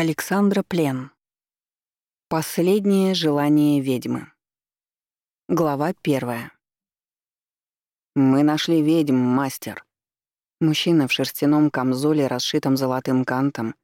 Александра Плен. Последнее желание ведьмы. Глава первая. «Мы нашли ведьм, мастер». Мужчина в шерстяном камзоле, расшитом золотым кантом,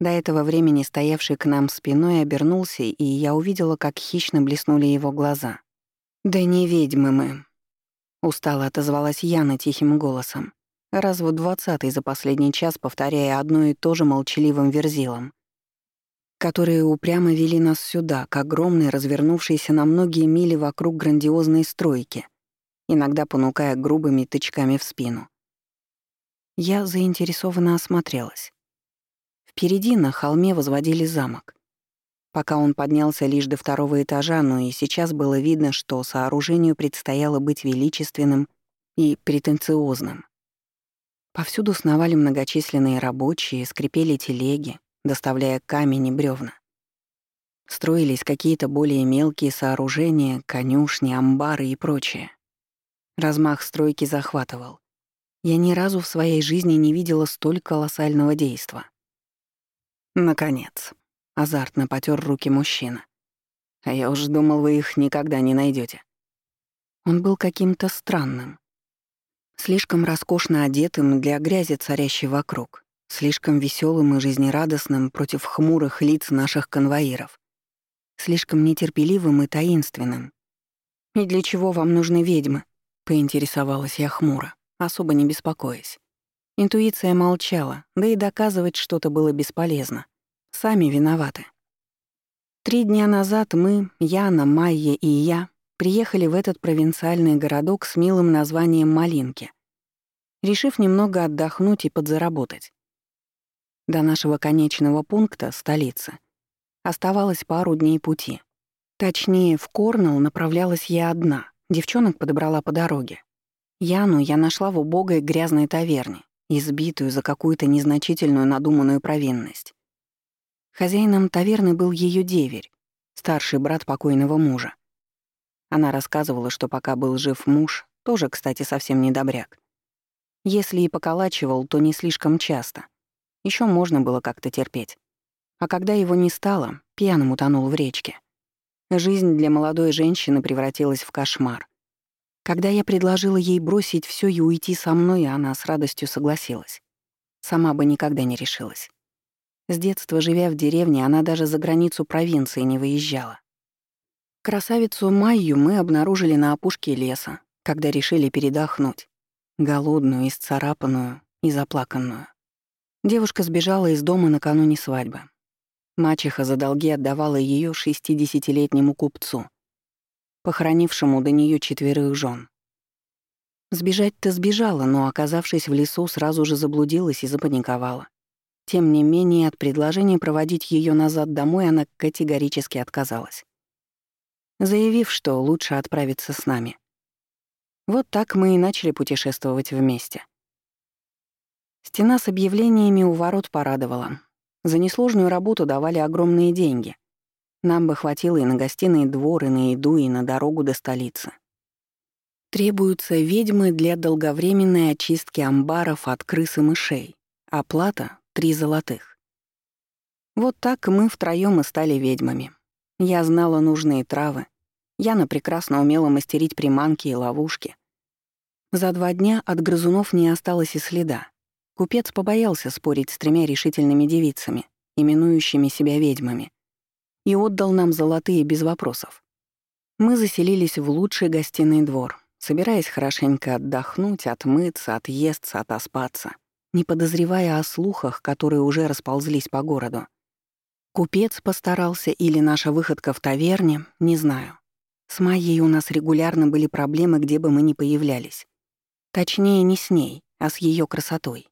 до этого времени стоявший к нам спиной, обернулся, и я увидела, как хищно блеснули его глаза. «Да не ведьмы мы», — устало отозвалась Яна тихим голосом, раз в двадцатый за последний час повторяя одно и то же молчаливым верзилом — которые упрямо вели нас сюда, к огромной, развернувшейся на многие мили вокруг грандиозной стройки, иногда понукая грубыми тычками в спину. Я заинтересованно осмотрелась. Впереди на холме возводили замок. Пока он поднялся лишь до второго этажа, но и сейчас было видно, что сооружению предстояло быть величественным и претенциозным. Повсюду сновали многочисленные рабочие, скрипели телеги, доставляя камень и бревна. Строились какие-то более мелкие сооружения, конюшни, амбары и прочее. Размах стройки захватывал. Я ни разу в своей жизни не видела столь колоссального действа. Наконец, азартно потер руки мужчина. А я уж думал, вы их никогда не найдете. Он был каким-то странным. Слишком роскошно одетым для грязи, царящей вокруг слишком веселым и жизнерадостным против хмурых лиц наших конвоиров, слишком нетерпеливым и таинственным. «И для чего вам нужны ведьмы?» — поинтересовалась я хмуро, особо не беспокоясь. Интуиция молчала, да и доказывать что-то было бесполезно. Сами виноваты. Три дня назад мы, Яна, Майя и я, приехали в этот провинциальный городок с милым названием Малинки, решив немного отдохнуть и подзаработать. До нашего конечного пункта, столицы, оставалось пару дней пути. Точнее, в Корнелл направлялась я одна, девчонок подобрала по дороге. Яну я нашла в убогой грязной таверне, избитую за какую-то незначительную надуманную провинность. Хозяином таверны был ее деверь, старший брат покойного мужа. Она рассказывала, что пока был жив муж, тоже, кстати, совсем не добряк. Если и поколачивал, то не слишком часто. Еще можно было как-то терпеть. А когда его не стало, пьяным утонул в речке. Жизнь для молодой женщины превратилась в кошмар. Когда я предложила ей бросить все и уйти со мной, она с радостью согласилась. Сама бы никогда не решилась. С детства, живя в деревне, она даже за границу провинции не выезжала. Красавицу Майю мы обнаружили на опушке леса, когда решили передохнуть. Голодную, исцарапанную и заплаканную. Девушка сбежала из дома накануне свадьбы. Мачеха за долги отдавала ее шестидесятилетнему купцу, похоронившему до нее четверых жен. Сбежать-то сбежала, но, оказавшись в лесу, сразу же заблудилась и запаниковала. Тем не менее, от предложения проводить ее назад домой она категорически отказалась, заявив, что лучше отправиться с нами. Вот так мы и начали путешествовать вместе. Стена с объявлениями у ворот порадовала. За несложную работу давали огромные деньги. Нам бы хватило и на гостиный двор, и на еду, и на дорогу до столицы. Требуются ведьмы для долговременной очистки амбаров от крыс и мышей. Оплата — три золотых. Вот так мы втроём и стали ведьмами. Я знала нужные травы. Яна прекрасно умела мастерить приманки и ловушки. За два дня от грызунов не осталось и следа. Купец побоялся спорить с тремя решительными девицами, именующими себя ведьмами, и отдал нам золотые без вопросов. Мы заселились в лучший гостиный двор, собираясь хорошенько отдохнуть, отмыться, отъесться, отоспаться, не подозревая о слухах, которые уже расползлись по городу. Купец постарался или наша выходка в таверне, не знаю. С Майей у нас регулярно были проблемы, где бы мы ни появлялись. Точнее, не с ней, а с ее красотой.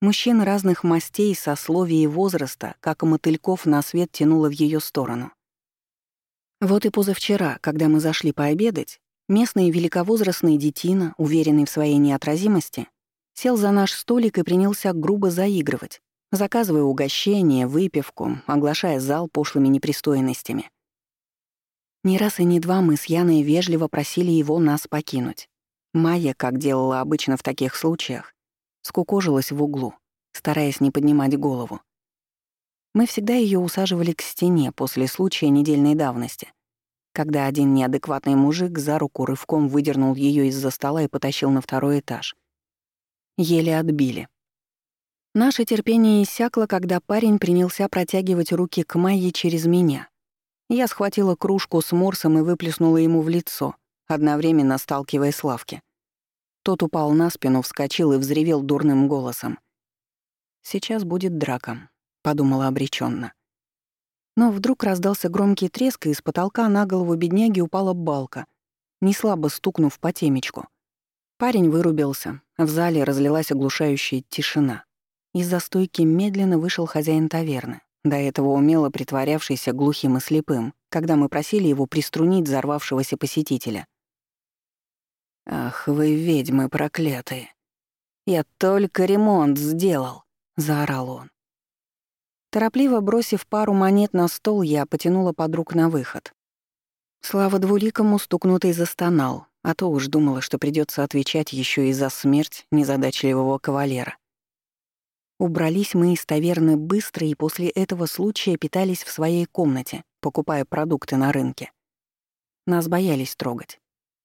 Мужчин разных мастей, сословий и возраста, как мотыльков, на свет тянуло в ее сторону. Вот и позавчера, когда мы зашли пообедать, местный великовозрастный детина, уверенный в своей неотразимости, сел за наш столик и принялся грубо заигрывать, заказывая угощение, выпивку, оглашая зал пошлыми непристойностями. Ни раз и ни два мы с Яной вежливо просили его нас покинуть. Майя, как делала обычно в таких случаях, скукожилась в углу, стараясь не поднимать голову. Мы всегда ее усаживали к стене после случая недельной давности, когда один неадекватный мужик за руку рывком выдернул ее из-за стола и потащил на второй этаж. Еле отбили. Наше терпение иссякло, когда парень принялся протягивать руки к Майе через меня. Я схватила кружку с морсом и выплеснула ему в лицо, одновременно сталкивая с лавки. Тот упал на спину, вскочил и взревел дурным голосом. «Сейчас будет драка», — подумала обреченно. Но вдруг раздался громкий треск, и из потолка на голову бедняги упала балка, неслабо стукнув по темечку. Парень вырубился, в зале разлилась оглушающая тишина. Из-за стойки медленно вышел хозяин таверны, до этого умело притворявшийся глухим и слепым, когда мы просили его приструнить взорвавшегося посетителя. «Ах вы ведьмы проклятые! Я только ремонт сделал!» — заорал он. Торопливо бросив пару монет на стол, я потянула подруг на выход. Слава двуликому стукнутый застонал, а то уж думала, что придется отвечать еще и за смерть незадачливого кавалера. Убрались мы из таверны быстро и после этого случая питались в своей комнате, покупая продукты на рынке. Нас боялись трогать.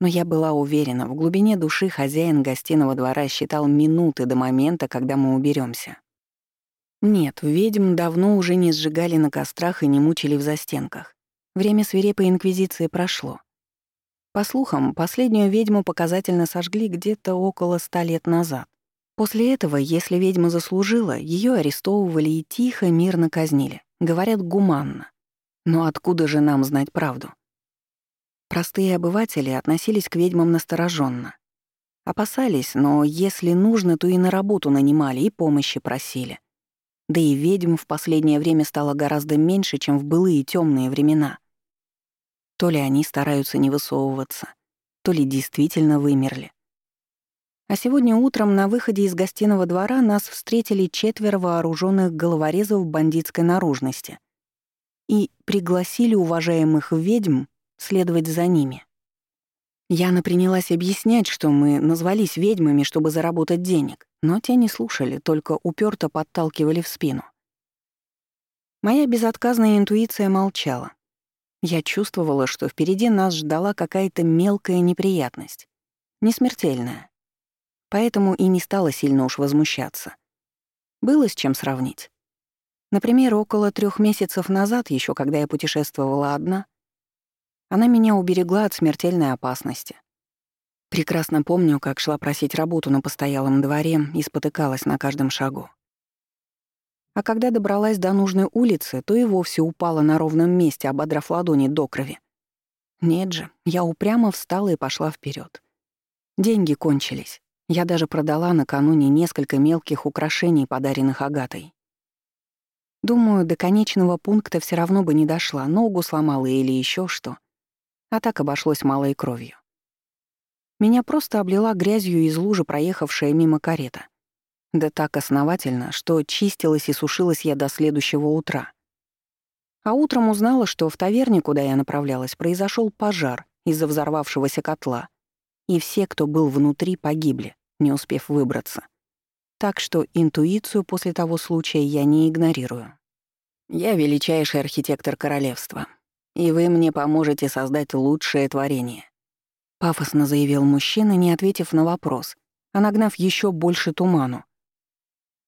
Но я была уверена, в глубине души хозяин гостиного двора считал минуты до момента, когда мы уберемся. Нет, ведьм давно уже не сжигали на кострах и не мучили в застенках. Время свирепой инквизиции прошло. По слухам, последнюю ведьму показательно сожгли где-то около ста лет назад. После этого, если ведьма заслужила, ее арестовывали и тихо, мирно казнили. Говорят, гуманно. Но откуда же нам знать правду? Простые обыватели относились к ведьмам настороженно. Опасались, но если нужно, то и на работу нанимали, и помощи просили. Да и ведьм в последнее время стало гораздо меньше, чем в былые темные времена. То ли они стараются не высовываться, то ли действительно вымерли. А сегодня утром на выходе из гостиного двора нас встретили четверо вооруженных головорезов бандитской наружности и пригласили уважаемых ведьм следовать за ними. Яна принялась объяснять, что мы назвались ведьмами, чтобы заработать денег, но те не слушали, только уперто подталкивали в спину. Моя безотказная интуиция молчала. Я чувствовала, что впереди нас ждала какая-то мелкая неприятность, не смертельная поэтому и не стала сильно уж возмущаться. Было с чем сравнить. Например, около трех месяцев назад, еще когда я путешествовала одна, она меня уберегла от смертельной опасности. Прекрасно помню, как шла просить работу на постоялом дворе и спотыкалась на каждом шагу. А когда добралась до нужной улицы, то и вовсе упала на ровном месте, ободрав ладони до крови. Нет же, я упрямо встала и пошла вперед. Деньги кончились. Я даже продала накануне несколько мелких украшений, подаренных Агатой. Думаю, до конечного пункта все равно бы не дошла, ногу сломала или еще что. А так обошлось малой кровью. Меня просто облила грязью из лужи проехавшая мимо карета. Да так основательно, что чистилась и сушилась я до следующего утра. А утром узнала, что в таверне, куда я направлялась, произошел пожар из-за взорвавшегося котла — и все, кто был внутри, погибли, не успев выбраться. Так что интуицию после того случая я не игнорирую. Я величайший архитектор королевства, и вы мне поможете создать лучшее творение. Пафосно заявил мужчина, не ответив на вопрос, а нагнав еще больше туману.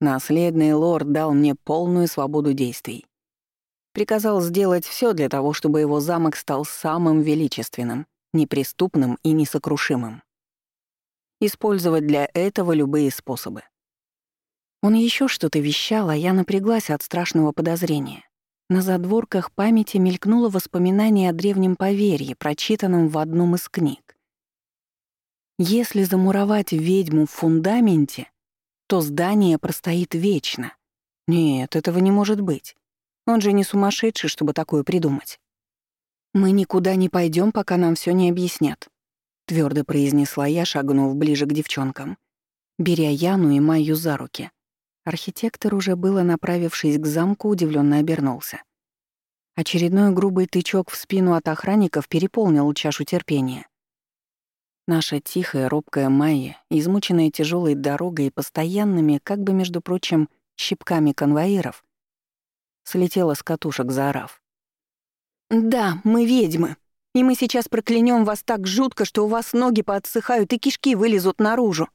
Наследный лорд дал мне полную свободу действий. Приказал сделать все для того, чтобы его замок стал самым величественным — неприступным и несокрушимым. Использовать для этого любые способы. Он еще что-то вещал, а я напряглась от страшного подозрения. На задворках памяти мелькнуло воспоминание о древнем поверье, прочитанном в одном из книг. Если замуровать ведьму в фундаменте, то здание простоит вечно. Нет, этого не может быть. Он же не сумасшедший, чтобы такое придумать. «Мы никуда не пойдем, пока нам все не объяснят», — твердо произнесла я, шагнув ближе к девчонкам, беря Яну и Майю за руки. Архитектор, уже было направившись к замку, удивленно обернулся. Очередной грубый тычок в спину от охранников переполнил чашу терпения. Наша тихая, робкая Майя, измученная тяжелой дорогой и постоянными, как бы, между прочим, щипками конвоиров, Слетела с катушек, заорав. «Да, мы ведьмы, и мы сейчас проклянем вас так жутко, что у вас ноги подсыхают и кишки вылезут наружу».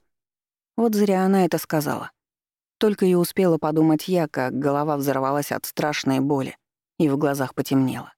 Вот зря она это сказала. Только и успела подумать я, как голова взорвалась от страшной боли и в глазах потемнело.